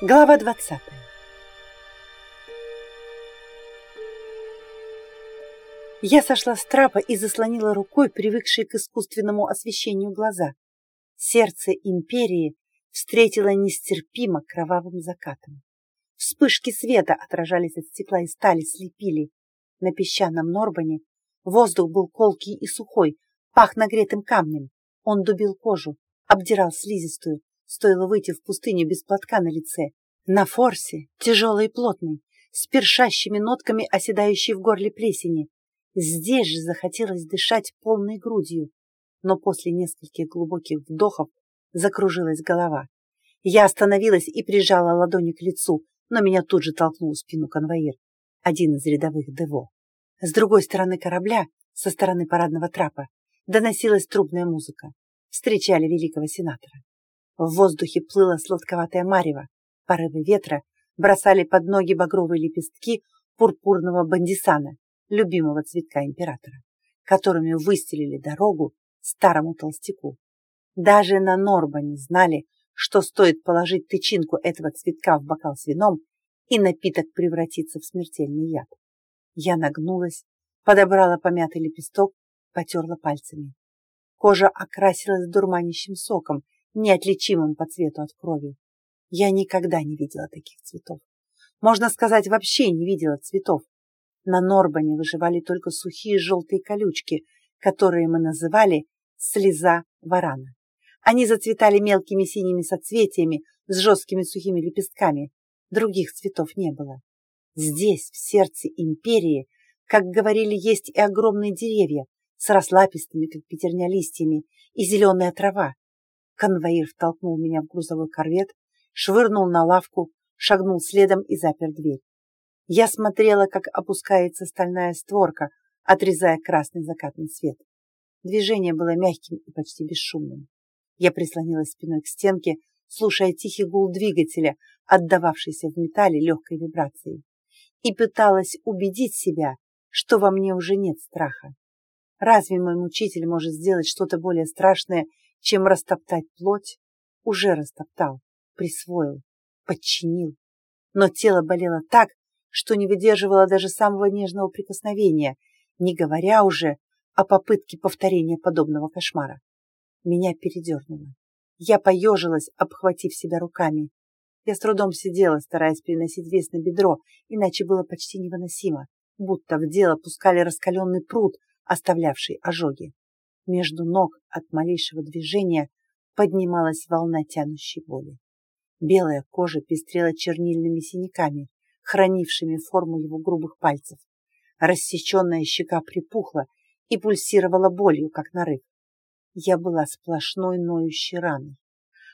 Глава 20 Я сошла с трапа и заслонила рукой привыкшие к искусственному освещению глаза. Сердце империи встретило нестерпимо кровавым закатом. Вспышки света отражались от стекла и стали, слепили. На песчаном Норбане воздух был колкий и сухой, пах нагретым камнем. Он дубил кожу, обдирал слизистую, стоило выйти в пустыню без платка на лице. На форсе, тяжелый и плотный, с першащими нотками, оседающей в горле плесени. Здесь же захотелось дышать полной грудью, но после нескольких глубоких вдохов закружилась голова. Я остановилась и прижала ладони к лицу, но меня тут же толкнул в спину конвоир, один из рядовых Дево. С другой стороны корабля, со стороны парадного трапа, доносилась трубная музыка. Встречали великого сенатора. В воздухе плыла сладковатая марево. Порывы ветра бросали под ноги багровые лепестки пурпурного бандисана, любимого цветка императора, которыми выстелили дорогу старому толстяку. Даже на Норбане знали, что стоит положить тычинку этого цветка в бокал с вином, и напиток превратится в смертельный яд. Я нагнулась, подобрала помятый лепесток, потерла пальцами. Кожа окрасилась дурманящим соком, неотличимым по цвету от крови. Я никогда не видела таких цветов. Можно сказать, вообще не видела цветов. На Норбане выживали только сухие желтые колючки, которые мы называли слеза варана. Они зацветали мелкими синими соцветиями с жесткими сухими лепестками. Других цветов не было. Здесь, в сердце империи, как говорили, есть и огромные деревья с раслапистыми, как пятерня, листьями, и зеленая трава, Конвоир втолкнул меня в грузовой корвет, швырнул на лавку, шагнул следом и запер дверь. Я смотрела, как опускается стальная створка, отрезая красный закатный свет. Движение было мягким и почти бесшумным. Я прислонилась спиной к стенке, слушая тихий гул двигателя, отдававшийся в металле легкой вибрацией, и пыталась убедить себя, что во мне уже нет страха. Разве мой мучитель может сделать что-то более страшное, чем растоптать плоть, уже растоптал, присвоил, подчинил. Но тело болело так, что не выдерживало даже самого нежного прикосновения, не говоря уже о попытке повторения подобного кошмара. Меня передернуло. Я поежилась, обхватив себя руками. Я с трудом сидела, стараясь переносить вес на бедро, иначе было почти невыносимо, будто в дело пускали раскаленный пруд, оставлявший ожоги. Между ног от малейшего движения поднималась волна тянущей боли. Белая кожа пестрела чернильными синяками, хранившими форму его грубых пальцев. Рассеченная щека припухла и пульсировала болью, как нарыв. Я была сплошной ноющей раной.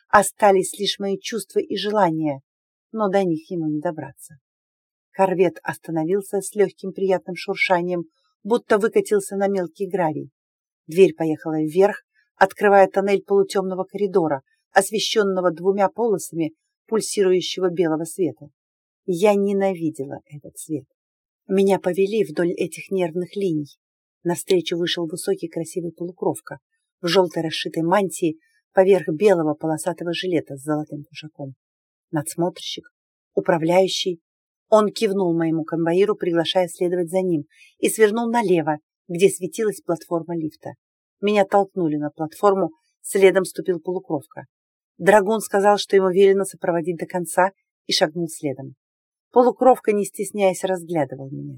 Остались лишь мои чувства и желания, но до них ему не добраться. Корвет остановился с легким приятным шуршанием, будто выкатился на мелкий гравий. Дверь поехала вверх, открывая тоннель полутемного коридора, освещенного двумя полосами пульсирующего белого света. Я ненавидела этот свет. Меня повели вдоль этих нервных линий. Навстречу вышел высокий красивый полукровка в желтой расшитой мантии поверх белого полосатого жилета с золотым кушаком. Надсмотрщик, управляющий. Он кивнул моему конвоиру, приглашая следовать за ним, и свернул налево, где светилась платформа лифта. Меня толкнули на платформу, следом ступил полукровка. Драгун сказал, что ему велено сопроводить до конца, и шагнул следом. Полукровка, не стесняясь, разглядывал меня.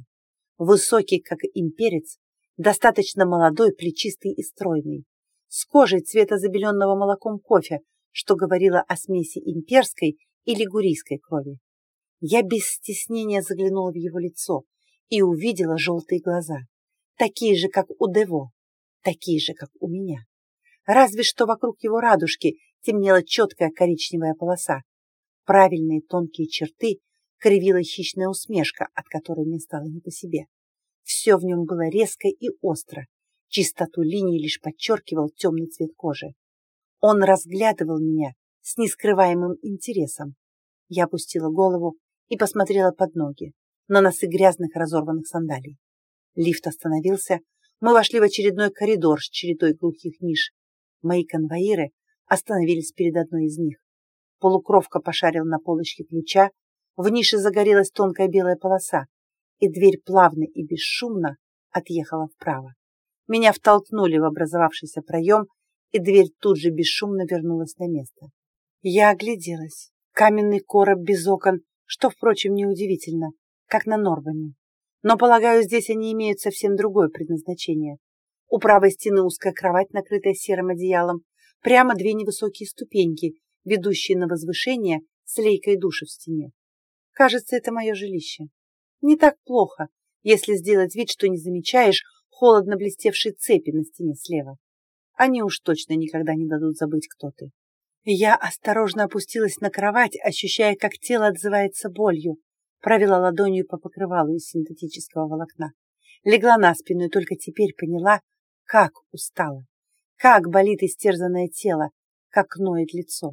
Высокий, как имперец, достаточно молодой, плечистый и стройный, с кожей цвета забеленного молоком кофе, что говорило о смеси имперской и лигурийской крови. Я без стеснения заглянула в его лицо и увидела желтые глаза такие же, как у Дево, такие же, как у меня. Разве что вокруг его радужки темнела четкая коричневая полоса. Правильные тонкие черты кривила хищная усмешка, от которой мне стало не по себе. Все в нем было резко и остро. Чистоту линий лишь подчеркивал темный цвет кожи. Он разглядывал меня с нескрываемым интересом. Я опустила голову и посмотрела под ноги на носы грязных разорванных сандалий. Лифт остановился. Мы вошли в очередной коридор с чередой глухих ниш. Мои конвоиры остановились перед одной из них. Полукровка пошарил на полочке ключа, в нише загорелась тонкая белая полоса, и дверь плавно и бесшумно отъехала вправо. Меня втолкнули в образовавшийся проем, и дверь тут же бесшумно вернулась на место. Я огляделась. Каменный короб без окон, что, впрочем, неудивительно, как на Норбане. Но, полагаю, здесь они имеют совсем другое предназначение. У правой стены узкая кровать, накрытая серым одеялом, прямо две невысокие ступеньки, ведущие на возвышение с лейкой души в стене. Кажется, это мое жилище. Не так плохо, если сделать вид, что не замечаешь холодно блестевшие цепи на стене слева. Они уж точно никогда не дадут забыть, кто ты. Я осторожно опустилась на кровать, ощущая, как тело отзывается болью, провела ладонью по покрывалу из синтетического волокна. Легла на спину и только теперь поняла, как устала, как болит истерзанное тело, как ноет лицо.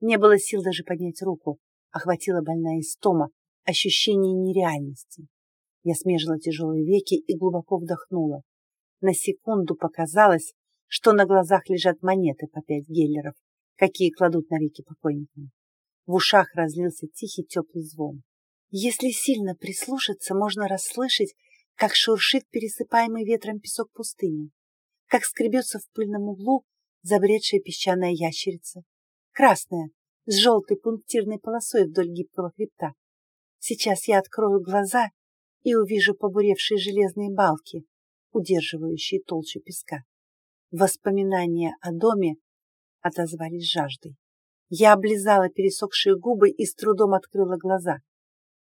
Не было сил даже поднять руку, охватила больная истома, ощущение нереальности. Я смежила тяжелые веки и глубоко вдохнула. На секунду показалось, что на глазах лежат монеты по пять геллеров, какие кладут на веки покойникам. В ушах разлился тихий теплый звон. Если сильно прислушаться, можно расслышать, как шуршит пересыпаемый ветром песок пустыни, как скребется в пыльном углу забредшая песчаная ящерица, красная, с желтой пунктирной полосой вдоль гибкого хребта. Сейчас я открою глаза и увижу побуревшие железные балки, удерживающие толщу песка. Воспоминания о доме отозвались жаждой. Я облизала пересохшие губы и с трудом открыла глаза.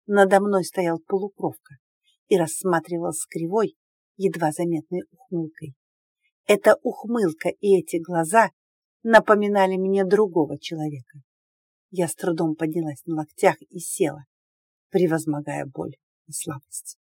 Надо мной стоял полукровка и рассматривал с кривой, едва заметной ухмылкой. Эта ухмылка и эти глаза напоминали мне другого человека. Я с трудом поднялась на локтях и села, превозмогая боль и слабость.